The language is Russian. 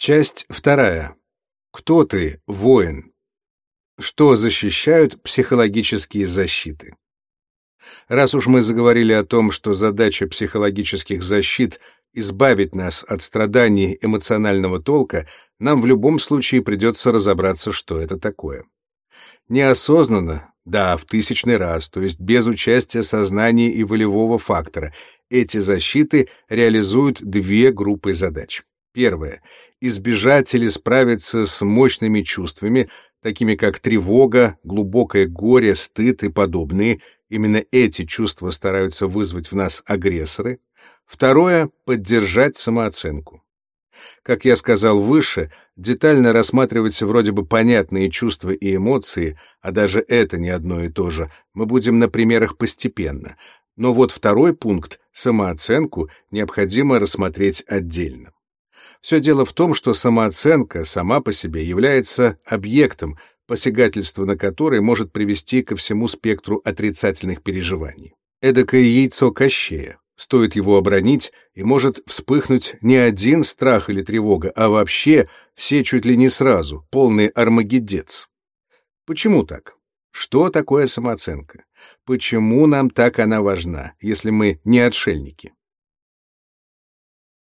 Часть вторая. Кто ты, воин? Что защищают психологические защиты? Раз уж мы заговорили о том, что задача психологических защит избавить нас от страданий эмоционального толка, нам в любом случае придется разобраться, что это такое. Неосознанно, да, в тысячный раз, то есть без участия сознания и волевого фактора, эти защиты реализуют две группы задач. Первое — избежать или справиться с мощными чувствами, такими как тревога, глубокое горе, стыд и подобные. Именно эти чувства стараются вызвать в нас агрессоры. Второе — поддержать самооценку. Как я сказал выше, детально рассматривать вроде бы понятные чувства и эмоции, а даже это не одно и то же, мы будем на примерах постепенно. Но вот второй пункт, самооценку, необходимо рассмотреть отдельно. Все дело в том, что самооценка сама по себе является объектом, посягательство на который может привести ко всему спектру отрицательных переживаний. Эдакое яйцо Кощея. Стоит его обронить, и может вспыхнуть не один страх или тревога, а вообще все чуть ли не сразу, полный армагеддец. Почему так? Что такое самооценка? Почему нам так она важна, если мы не отшельники?